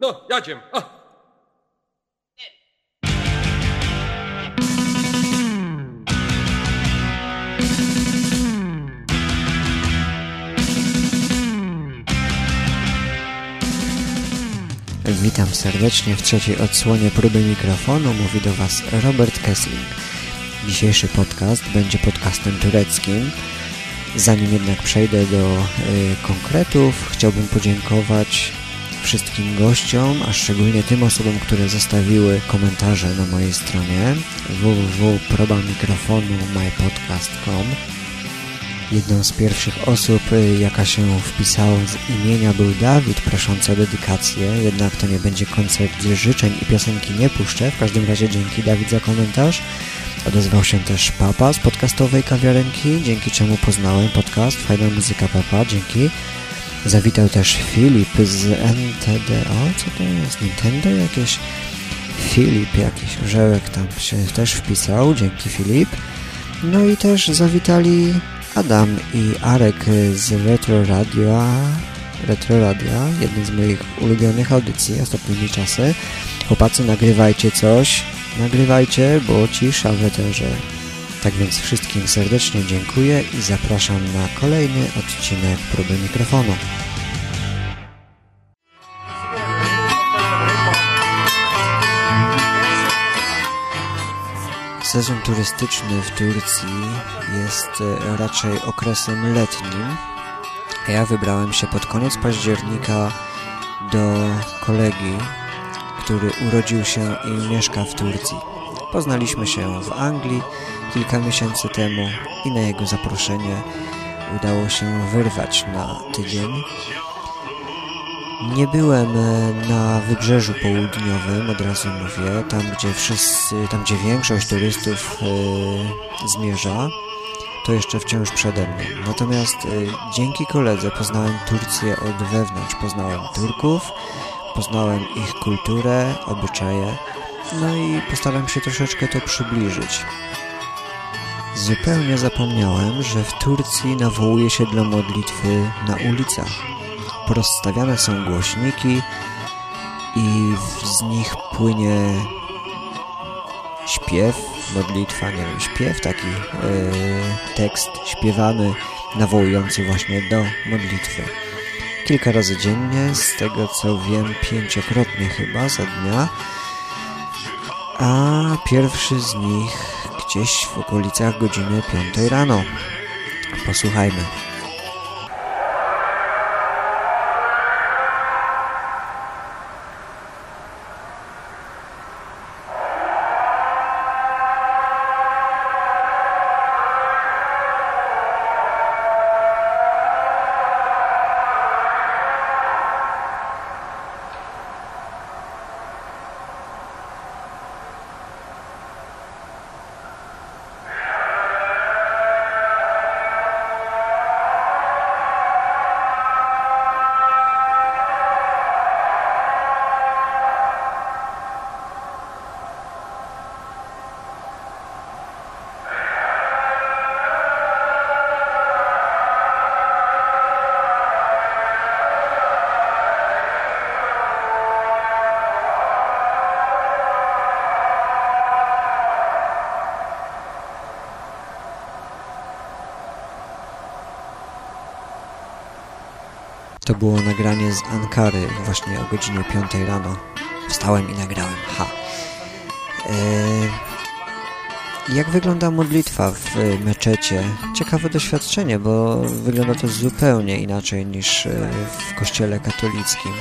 No, jadziem. Witam serdecznie w trzeciej odsłonie próby mikrofonu. Mówi do Was Robert Kessling. Dzisiejszy podcast będzie podcastem tureckim. Zanim jednak przejdę do y, konkretów, chciałbym podziękować wszystkim gościom, a szczególnie tym osobom, które zostawiły komentarze na mojej stronie www.probamikrofonu.mypodcast.com Jedną z pierwszych osób, y, jaka się wpisała z imienia był Dawid, proszący o dedykację, jednak to nie będzie koncert życzeń i piosenki nie puszczę. W każdym razie dzięki Dawid za komentarz. Odezwał się też Papa z podcastowej kawiarenki, dzięki czemu poznałem podcast Fajna Muzyka Papa, dzięki. Zawitał też Filip z NTD, o co to jest, Nintendo jakieś? Filip jakiś, orzełek tam się też wpisał, dzięki Filip. No i też zawitali Adam i Arek z Retro Radio, Retro Radia, jeden z moich ulubionych audycji ostatnimi czasy. Chłopacy, nagrywajcie coś, nagrywajcie, bo cisza w eterze. Tak więc wszystkim serdecznie dziękuję i zapraszam na kolejny odcinek próby mikrofonu. Sezon turystyczny w Turcji jest e, raczej okresem letnim. Ja wybrałem się pod koniec października do kolegi, który urodził się i mieszka w Turcji. Poznaliśmy się w Anglii kilka miesięcy temu i na jego zaproszenie udało się wyrwać na tydzień. Nie byłem e, na wybrzeżu południowym, od razu mówię, tam gdzie wszyscy, tam gdzie większość turystów e, zmierza, to jeszcze wciąż przede mną. Natomiast e, dzięki koledze poznałem Turcję od wewnątrz, poznałem Turków, poznałem ich kulturę, obyczaje, no i postaram się troszeczkę to przybliżyć. Zupełnie zapomniałem, że w Turcji nawołuje się dla modlitwy na ulicach porozstawiane są głośniki i z nich płynie śpiew, modlitwa, nie wiem, śpiew, taki yy, tekst śpiewany, nawołujący właśnie do modlitwy. Kilka razy dziennie, z tego co wiem, pięciokrotnie chyba za dnia, a pierwszy z nich gdzieś w okolicach godziny 5 rano. Posłuchajmy. To było nagranie z Ankary właśnie o godzinie 5 rano. Wstałem i nagrałem. Ha. Eee, jak wygląda modlitwa w meczecie? Ciekawe doświadczenie, bo wygląda to zupełnie inaczej niż e, w kościele katolickim.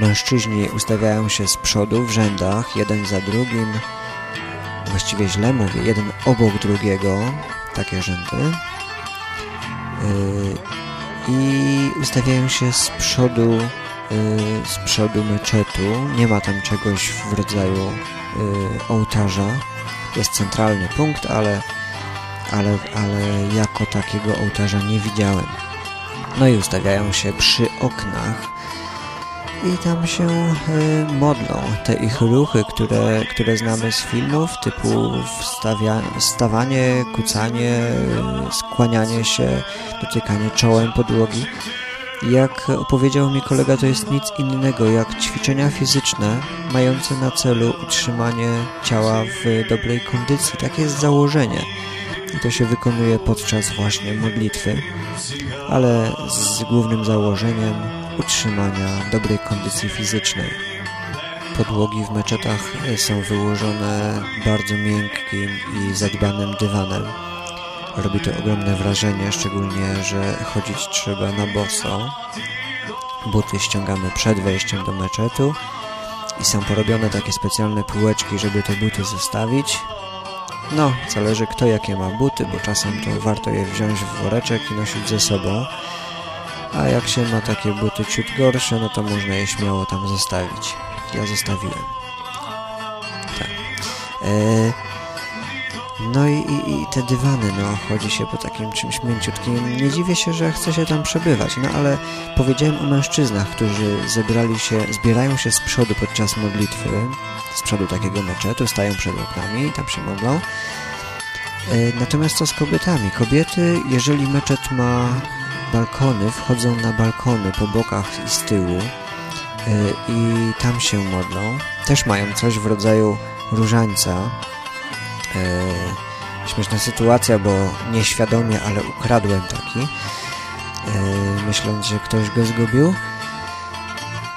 Mężczyźni ustawiają się z przodu w rzędach, jeden za drugim. Właściwie źle mówię, jeden obok drugiego. Takie rzędy. I ustawiają się z przodu y, z przodu meczetu. Nie ma tam czegoś w rodzaju y, ołtarza. Jest centralny punkt, ale, ale, ale jako takiego ołtarza nie widziałem. No i ustawiają się przy oknach i tam się y, modlą. Te ich ruchy, które, które znamy z filmów, typu wstawia, kucanie, skłanianie się, dotykanie czołem podłogi. Jak opowiedział mi kolega, to jest nic innego jak ćwiczenia fizyczne mające na celu utrzymanie ciała w dobrej kondycji. Takie jest założenie. I to się wykonuje podczas właśnie modlitwy, ale z głównym założeniem utrzymania dobrej kondycji fizycznej. Podłogi w meczetach są wyłożone bardzo miękkim i zadbanym dywanem. Robi to ogromne wrażenie, szczególnie, że chodzić trzeba na boso. Buty ściągamy przed wejściem do meczetu i są porobione takie specjalne półeczki, żeby te buty zostawić. No, zależy kto jakie ma buty, bo czasem to warto je wziąć w woreczek i nosić ze sobą. A jak się ma takie buty ciut gorsze, no to można je śmiało tam zostawić. Ja zostawiłem. Tak. Eee, no i, i, i, te dywany, no, chodzi się po takim czymś mięciutkim. Nie dziwię się, że chce się tam przebywać, no ale powiedziałem o mężczyznach, którzy zebrali się, zbierają się z przodu podczas modlitwy, z przodu takiego meczetu, stają przed oknami i tam się modlą. E, natomiast co z kobietami? Kobiety, jeżeli meczet ma balkony, wchodzą na balkony po bokach i z tyłu e, i tam się modlą. Też mają coś w rodzaju różańca, e, śmieszna sytuacja, bo nieświadomie, ale ukradłem taki, e, myśląc, że ktoś go zgubił.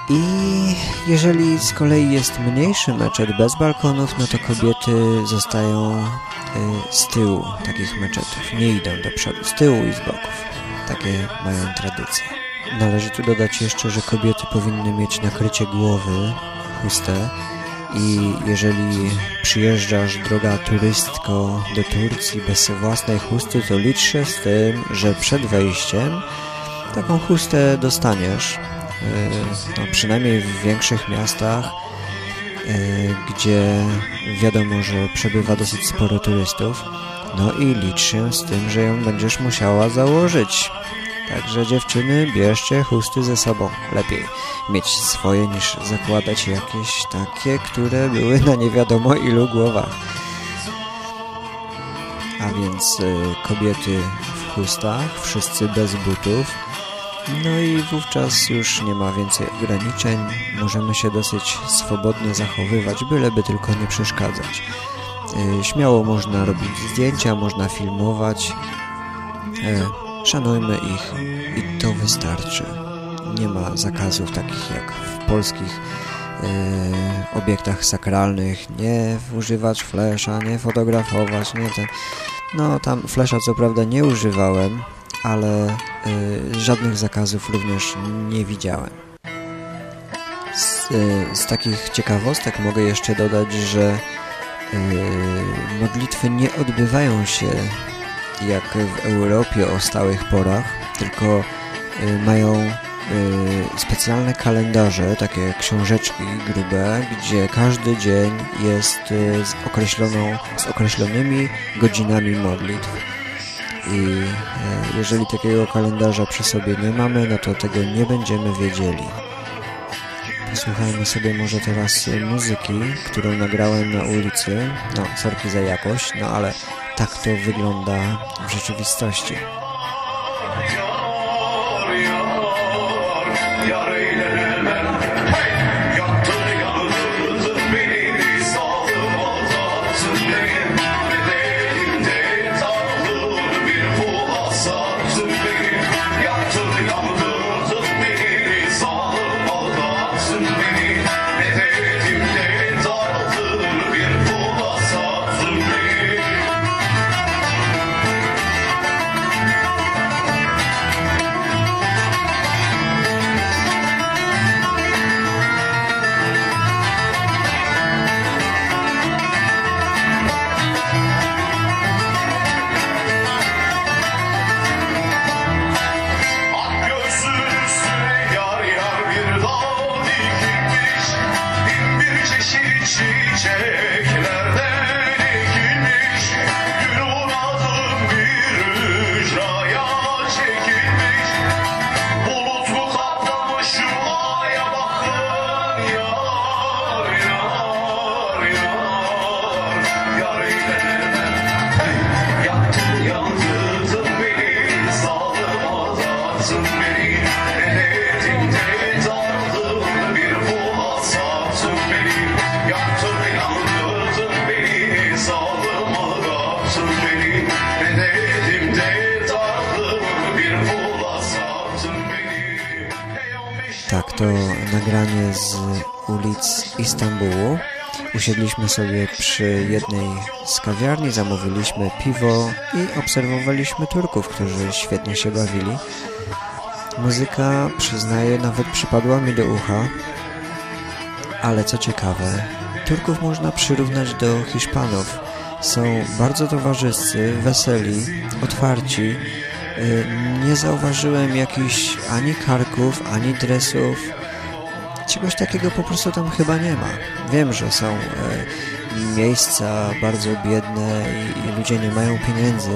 I jeżeli z kolei jest mniejszy meczet bez balkonów, no to kobiety zostają z tyłu takich meczetów. Nie idą do przodu, z tyłu i z boków. Takie mają tradycje. Należy tu dodać jeszcze, że kobiety powinny mieć nakrycie głowy, chustę, i jeżeli przyjeżdżasz, droga turystko, do Turcji bez własnej chusty, to licz się z tym, że przed wejściem taką chustę dostaniesz. E, no, przynajmniej w większych miastach, e, gdzie wiadomo, że przebywa dosyć sporo turystów. No i licz się z tym, że ją będziesz musiała założyć. Także dziewczyny, bierzcie chusty ze sobą. Lepiej mieć swoje niż zakładać jakieś takie, które były na nie wiadomo ilu głowach. A więc y, kobiety w chustach, wszyscy bez butów. No i wówczas już nie ma więcej ograniczeń. Możemy się dosyć swobodnie zachowywać, byleby tylko nie przeszkadzać. Y, śmiało można robić zdjęcia, można filmować. Y, Szanujmy ich i to wystarczy. Nie ma zakazów takich jak w polskich e, obiektach sakralnych. Nie używać flesza, nie fotografować, nie ten... No tam flesza co prawda nie używałem, ale e, żadnych zakazów również nie widziałem. Z, e, z takich ciekawostek mogę jeszcze dodać, że modlitwy nie odbywają się jak w Europie o stałych porach, tylko y, mają y, specjalne kalendarze, takie książeczki grube, gdzie każdy dzień jest z, określoną, z określonymi godzinami modlitw. I jeżeli takiego kalendarza przy sobie nie mamy, no to tego nie będziemy wiedzieli. Posłuchajmy sobie może teraz muzyki, którą nagrałem na ulicy. No, sorki za jakość, no ale tak to wygląda w rzeczywistości. Z ulic Istambułu. Usiedliśmy sobie przy jednej z kawiarni, zamówiliśmy piwo i obserwowaliśmy Turków, którzy świetnie się bawili. Muzyka, przyznaję, nawet przypadła mi do ucha, ale co ciekawe, Turków można przyrównać do Hiszpanów. Są bardzo towarzyscy, weseli, otwarci. Y, nie zauważyłem jakichś ani karków, ani dresów. Czegoś takiego po prostu tam chyba nie ma. Wiem, że są y, miejsca bardzo biedne i, i ludzie nie mają pieniędzy.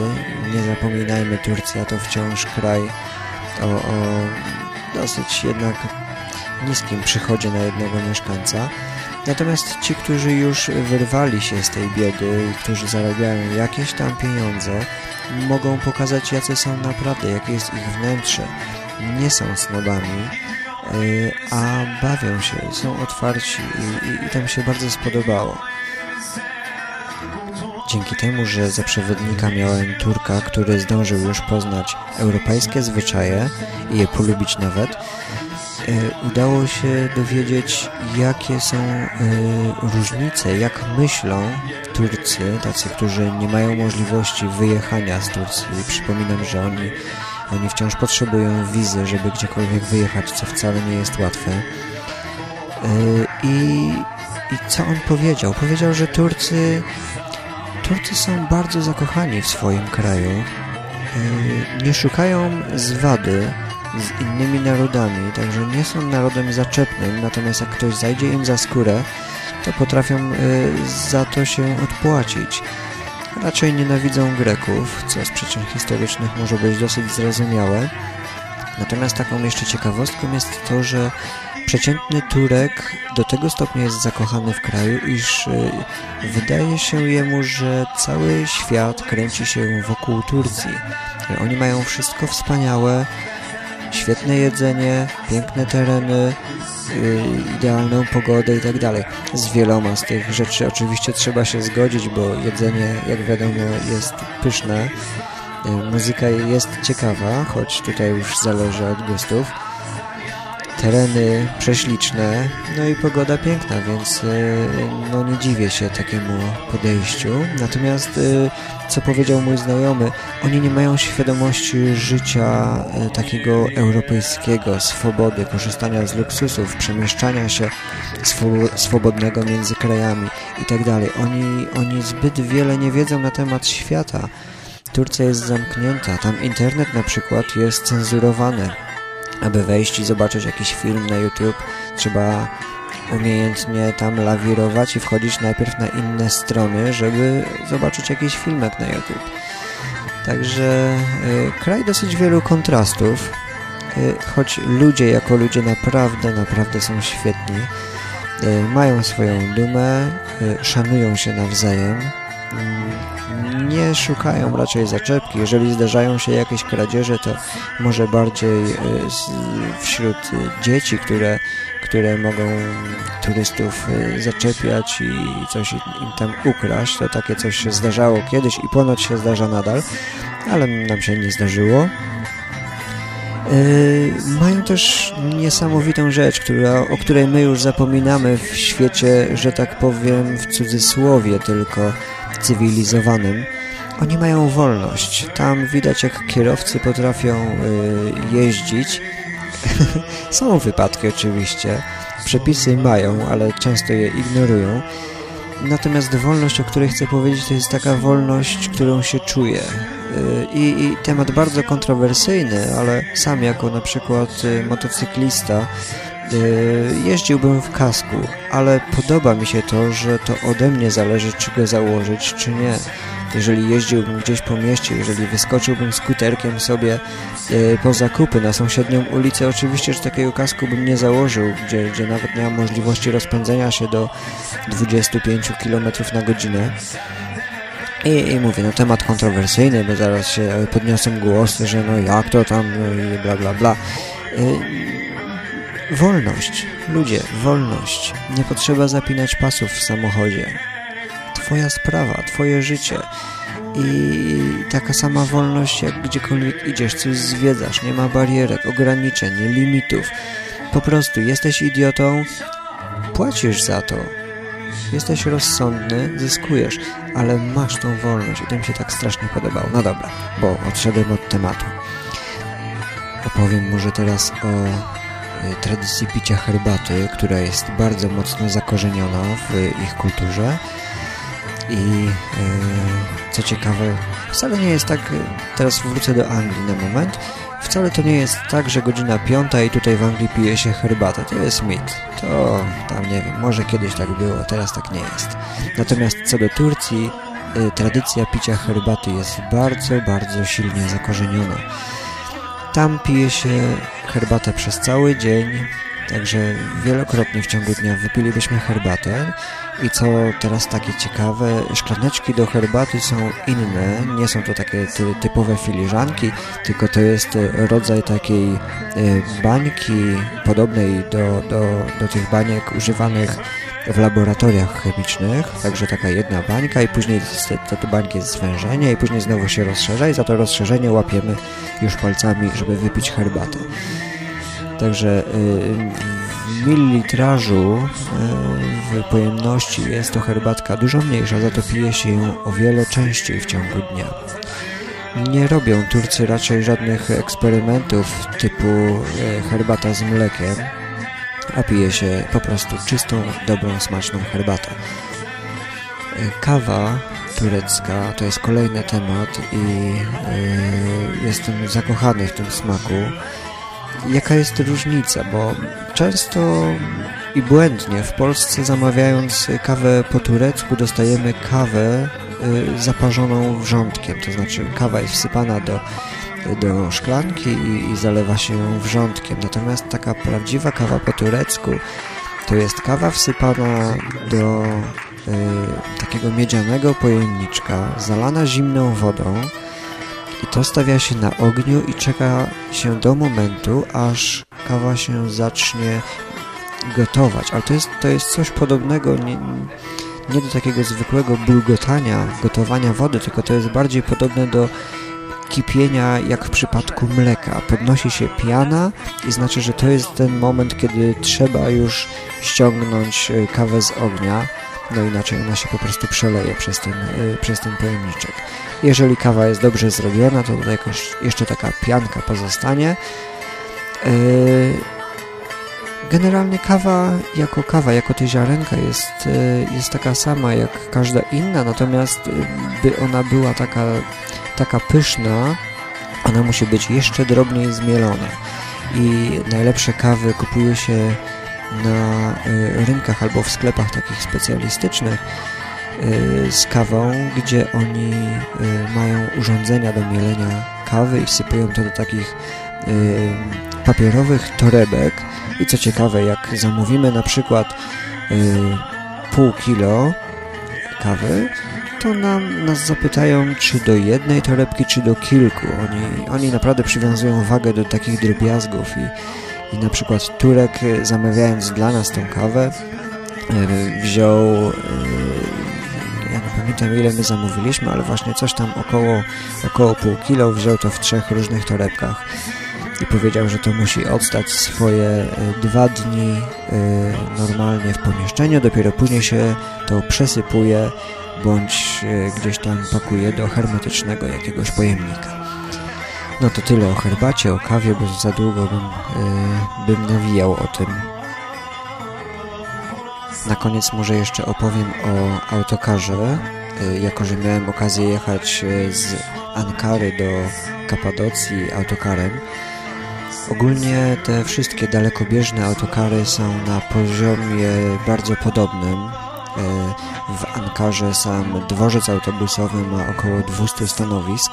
Nie zapominajmy, Turcja to wciąż kraj o, o dosyć jednak niskim przychodzie na jednego mieszkańca. Natomiast ci, którzy już wyrwali się z tej biedy i którzy zarabiają jakieś tam pieniądze, mogą pokazać, jacy są naprawdę, jakie jest ich wnętrze. Nie są snobami, a bawią się, są otwarci i, i, i tam się bardzo spodobało. Dzięki temu, że za przewodnika miałem Turka, który zdążył już poznać europejskie zwyczaje i je polubić nawet, E, udało się dowiedzieć, jakie są e, różnice, jak myślą Turcy, tacy, którzy nie mają możliwości wyjechania z Turcji. Przypominam, że oni, oni wciąż potrzebują wizy, żeby gdziekolwiek wyjechać, co wcale nie jest łatwe. E, I, i co on powiedział? Powiedział, że Turcy, Turcy są bardzo zakochani w swoim kraju. Nie szukają zwady, z innymi narodami, także nie są narodem zaczepnym, natomiast jak ktoś zajdzie im za skórę, to potrafią y, za to się odpłacić. Raczej nienawidzą Greków, co z przyczyn historycznych może być dosyć zrozumiałe. Natomiast taką jeszcze ciekawostką jest to, że przeciętny Turek do tego stopnia jest zakochany w kraju, iż y, wydaje się jemu, że cały świat kręci się wokół Turcji. Oni mają wszystko wspaniałe, świetne jedzenie, piękne tereny, yy, idealną pogodę i tak. Z wieloma z tych rzeczy oczywiście trzeba się zgodzić, bo jedzenie, jak wiadomo, jest pyszne. Yy, muzyka jest ciekawa, choć tutaj już zależy od gustów tereny prześliczne, no i pogoda piękna, więc y, no nie dziwię się takiemu podejściu. Natomiast y, co powiedział mój znajomy, oni nie mają świadomości życia y, takiego europejskiego, swobody, korzystania z luksusów, przemieszczania się swobodnego między krajami i tak. Oni, oni zbyt wiele nie wiedzą na temat świata. Turcja jest zamknięta, tam internet na przykład jest cenzurowany aby wejść i zobaczyć jakiś film na YouTube, trzeba umiejętnie tam lawirować i wchodzić najpierw na inne strony, żeby zobaczyć jakiś filmek na YouTube. Także y, kraj dosyć wielu kontrastów, y, choć ludzie jako ludzie naprawdę, naprawdę są świetni. Y, mają swoją dumę, y, szanują się nawzajem, nie szukają raczej zaczepki. Jeżeli zdarzają się jakieś kradzieże, to może bardziej y, wśród dzieci, które, które mogą turystów y, zaczepiać i coś im tam ukraść. To takie coś się zdarzało kiedyś i ponoć się zdarza nadal, ale nam się nie zdarzyło. Yy, mają też niesamowitą rzecz, która, o której my już zapominamy w świecie, że tak powiem, w cudzysłowie tylko cywilizowanym. Oni mają wolność. Tam widać, jak kierowcy potrafią y, jeździć. Są wypadki oczywiście. Przepisy mają, ale często je ignorują. Natomiast wolność, o której chcę powiedzieć, to jest taka wolność, którą się czuje. Y, I, I, temat bardzo kontrowersyjny, ale sam jako na przykład y, motocyklista jeździłbym w kasku, ale podoba mi się to, że to ode mnie zależy, czy go założyć, czy nie jeżeli jeździłbym gdzieś po mieście, jeżeli wyskoczyłbym skuterkiem sobie e, po zakupy na sąsiednią ulicę, oczywiście, że takiego kasku bym nie założył, gdzie, gdzie nawet nie mam możliwości rozpędzenia się do 25 km na godzinę. I, I, mówię, no temat kontrowersyjny, bo zaraz się podniosą głosy, że no jak to tam, no i bla bla bla. Yy, wolność. Ludzie, wolność. Nie potrzeba zapinać pasów w samochodzie. Twoja sprawa, Twoje życie. I taka sama wolność, jak gdziekolwiek idziesz, coś zwiedzasz, nie ma barierek, ograniczeń, limitów. po prostu jesteś idiotą, płacisz za to. Jesteś rozsądny, zyskujesz, ale masz tą wolność i to mi się tak strasznie podobało. No dobra, bo odszedłem od tematu. Opowiem może teraz o tradycji picia herbaty, która jest bardzo mocno zakorzeniona w ich kulturze i y, co ciekawe, wcale nie jest tak, teraz wrócę do Anglii na moment, wcale to nie jest tak, że godzina piąta i tutaj w Anglii pije się herbatę. To jest mit. To tam nie wiem, może kiedyś tak było, teraz tak nie jest. Natomiast co do Turcji, y, tradycja picia herbaty jest bardzo, bardzo silnie zakorzeniona. Tam pije się herbatę przez cały dzień, także wielokrotnie w ciągu dnia wypilibyśmy herbatę. I co teraz takie ciekawe, szklaneczki do herbaty są inne, nie są to takie ty, typowe filiżanki, tylko to jest rodzaj takiej e, bańki podobnej do, do, do tych baniek używanych w laboratoriach chemicznych, także taka jedna bańka i później te, te bańki jest zwężenie i później znowu się rozszerza i za to rozszerzenie łapiemy już palcami, żeby wypić herbatę. Także w mililitrażu w pojemności jest to herbatka dużo mniejsza, za to pije się ją o wiele częściej w ciągu dnia. Nie robią Turcy raczej żadnych eksperymentów typu herbata z mlekiem, a pije się po prostu czystą, dobrą, smaczną herbatę. Kawa turecka to jest kolejny temat i jestem zakochany w tym smaku. Jaka jest różnica, bo często i błędnie w Polsce zamawiając kawę po turecku dostajemy kawę y, zaparzoną wrzątkiem, to znaczy kawa jest wsypana do, do szklanki i, i zalewa się ją wrzątkiem, natomiast taka prawdziwa kawa po turecku to jest kawa wsypana do y, takiego miedzianego pojemniczka, zalana zimną wodą, i to stawia się na ogniu i czeka się do momentu, aż kawa się zacznie gotować. Ale to jest, to jest coś podobnego nie, nie do takiego zwykłego bulgotania, gotowania wody, tylko to jest bardziej podobne do kipienia jak w przypadku mleka. Podnosi się piana i znaczy, że to jest ten moment, kiedy trzeba już ściągnąć e, kawę z ognia, no inaczej ona się po prostu przeleje przez ten, e, przez ten pojemniczek. Jeżeli kawa jest dobrze zrobiona, to tutaj jakoś jeszcze taka pianka pozostanie. Yy, generalnie kawa jako kawa, jako te ziarenka jest, jest taka sama jak każda inna, natomiast by ona była taka, taka pyszna, ona musi być jeszcze drobniej zmielona. I najlepsze kawy kupuje się na rynkach albo w sklepach takich specjalistycznych, Y, z kawą, gdzie oni y, mają urządzenia do mielenia kawy i wsypują to do takich y, papierowych torebek i co ciekawe, jak zamówimy na przykład pół kilo kawy, to nam, nas zapytają, czy do jednej torebki, czy do kilku. Oni, oni naprawdę przywiązują wagę do takich drobiazgów i, i na przykład Turek zamawiając dla nas tą kawę wziął ja nie pamiętam ile my zamówiliśmy, ale właśnie coś tam około, około pół kilo wziął to w trzech różnych torebkach i powiedział, że to musi odstać swoje e, dwa dni e, normalnie w pomieszczeniu, dopiero później się to przesypuje bądź e, gdzieś tam pakuje do hermetycznego jakiegoś pojemnika. No to tyle o herbacie, o kawie, bo za długo bym, bym nawijał o tym na koniec może jeszcze opowiem o autokarze. Y, jako, że miałem okazję jechać z Ankary do Kapadocji autokarem, Ogólnie te wszystkie dalekobieżne autokary są na poziomie bardzo podobnym. Y, w Ankarze sam dworzec autobusowy ma około 200 stanowisk,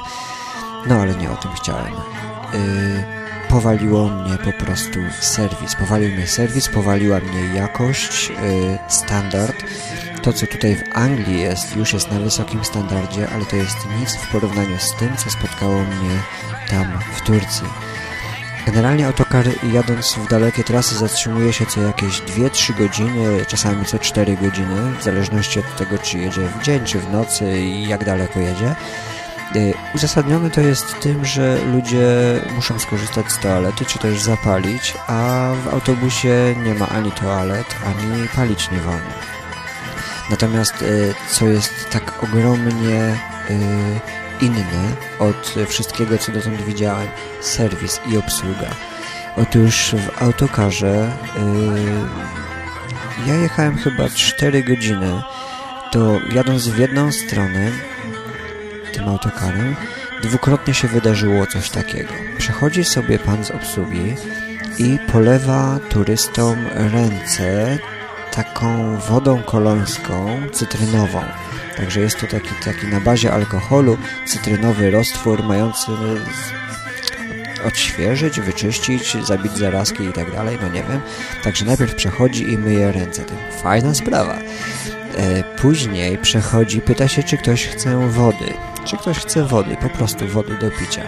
no ale nie o tym chciałem powaliło mnie po prostu serwis. Powalił mnie serwis, powaliła mnie jakość, yy, standard. To, co tutaj w Anglii jest, już jest na wysokim standardzie, ale to jest nic w porównaniu z tym, co spotkało mnie tam w Turcji. Generalnie autokar jadąc w dalekie trasy zatrzymuje się co jakieś 2-3 godziny, czasami co 4 godziny, w zależności od tego, czy jedzie w dzień, czy w nocy i jak daleko jedzie. Uzasadnione to jest tym, że ludzie muszą skorzystać z toalety, czy też zapalić, a w autobusie nie ma ani toalet, ani palić nie wolno. Natomiast co jest tak ogromnie inne od wszystkiego, co dotąd widziałem, serwis i obsługa. Otóż w autokarze yy, ja jechałem chyba 4 godziny, to jadąc w jedną stronę tym autokarem, dwukrotnie się wydarzyło coś takiego. Przechodzi sobie pan z obsługi i polewa turystom ręce taką wodą kolońską, cytrynową. Także jest to taki, taki na bazie alkoholu cytrynowy roztwór mający odświeżyć, wyczyścić, zabić zarazki i tak dalej, no nie wiem. Także najpierw przechodzi i myje ręce. To fajna sprawa. E, później przechodzi, pyta się, czy ktoś chce wody. Czy ktoś chce wody, po prostu wody do picia.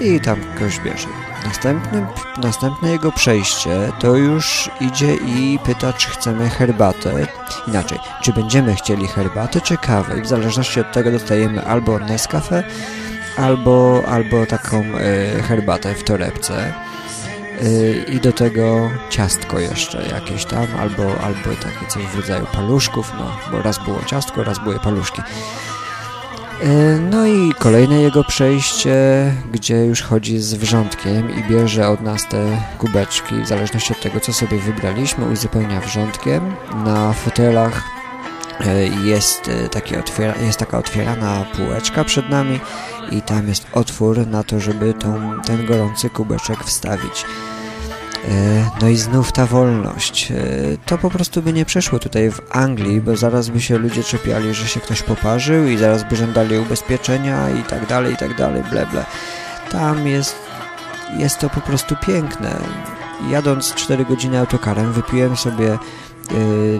I tam ktoś bierze. Następne, następne jego przejście to już idzie i pyta, czy chcemy herbatę. Inaczej, czy będziemy chcieli herbatę, czy kawę. I w zależności od tego dostajemy albo Nescafe, albo, albo taką y, herbatę w torebce. Y, I do tego ciastko jeszcze jakieś tam, albo, albo takie coś w rodzaju paluszków, no, bo raz było ciastko, raz były paluszki. E, no i kolejne jego przejście, gdzie już chodzi z wrzątkiem i bierze od nas te kubeczki, w zależności od tego, co sobie wybraliśmy, uzupełnia wrzątkiem. Na fotelach e, jest, e, takie otwiera, jest taka otwierana półeczka przed nami i tam jest otwór na to, żeby tą, ten gorący kubeczek wstawić. E, no i znów ta wolność. E, to po prostu by nie przeszło tutaj w Anglii, bo zaraz by się ludzie czepiali, że się ktoś poparzył i zaraz by żądali ubezpieczenia i tak dalej, i tak dalej, ble, ble. Tam jest, jest to po prostu piękne. Jadąc 4 godziny autokarem wypiłem sobie e,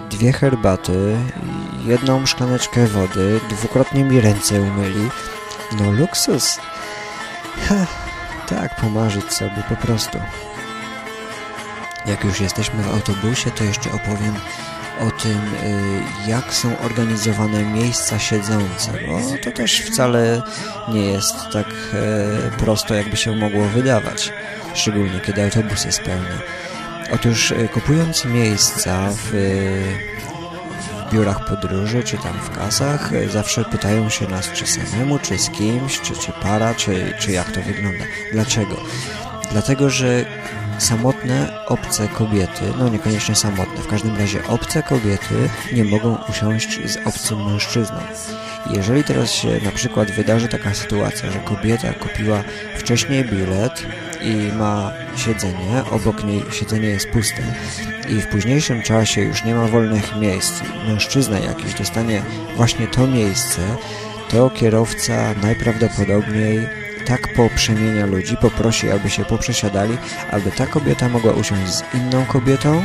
dwie herbaty, jedną szklaneczkę wody, dwukrotnie mi ręce umyli. No luksus. Ha, tak, pomarzyć sobie po prostu. Jak już jesteśmy w autobusie, to jeszcze opowiem o tym, y, jak są organizowane miejsca siedzące, bo to też wcale nie jest tak e, prosto, jakby się mogło wydawać, szczególnie kiedy autobus jest pełny. Otóż e, kupując miejsca w, w biurach podróży, czy tam w kasach, e, zawsze pytają się nas, czy samemu, czy z kimś, czy, czy para, czy, czy jak to wygląda. Dlaczego? Dlatego, że samotne, obce kobiety, no niekoniecznie samotne, w każdym razie obce kobiety nie mogą usiąść z obcym mężczyzną. Jeżeli teraz się na przykład wydarzy taka sytuacja, że kobieta kupiła wcześniej bilet i ma siedzenie, obok niej siedzenie jest puste i w późniejszym czasie już nie ma wolnych miejsc, mężczyzna jakiś dostanie właśnie to miejsce, to kierowca najprawdopodobniej tak poprzemienia ludzi, poprosi, aby się poprzesiadali, aby ta kobieta mogła usiąść z inną kobietą,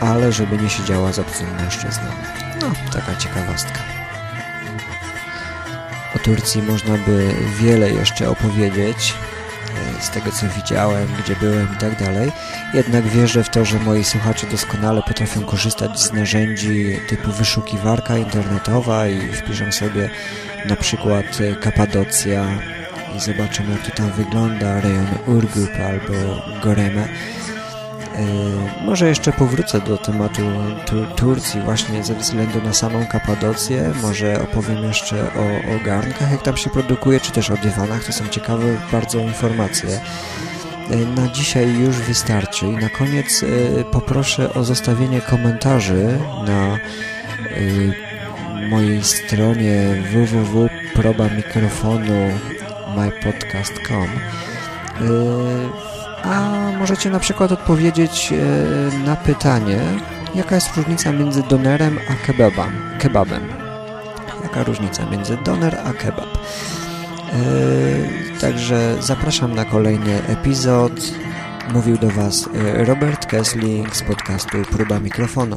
ale żeby nie siedziała z obcym mężczyzną. No, taka ciekawostka. O Turcji można by wiele jeszcze opowiedzieć, e, z tego co widziałem, gdzie byłem i tak dalej. Jednak wierzę w to, że moi słuchacze doskonale potrafią korzystać z narzędzi typu wyszukiwarka internetowa i wpiszą sobie na przykład Kapadocja i zobaczymy jak to tam wygląda, rejon Urgup albo Goreme. Yy, może jeszcze powrócę do tematu tu Turcji właśnie ze względu na samą Kapadocję. Może opowiem jeszcze o, o garnkach, jak tam się produkuje, czy też o dywanach. To są ciekawe bardzo informacje. Yy, na dzisiaj już wystarczy i na koniec yy, poproszę o zostawienie komentarzy na mojej stronie www.probamikrofonu mypodcast.com y, a możecie na przykład odpowiedzieć y, na pytanie, jaka jest różnica między donerem a kebabem. kebabem. Jaka różnica między doner a kebab. Y, także zapraszam na kolejny epizod. Mówił do Was Robert Kessling z podcastu Próba Mikrofonu.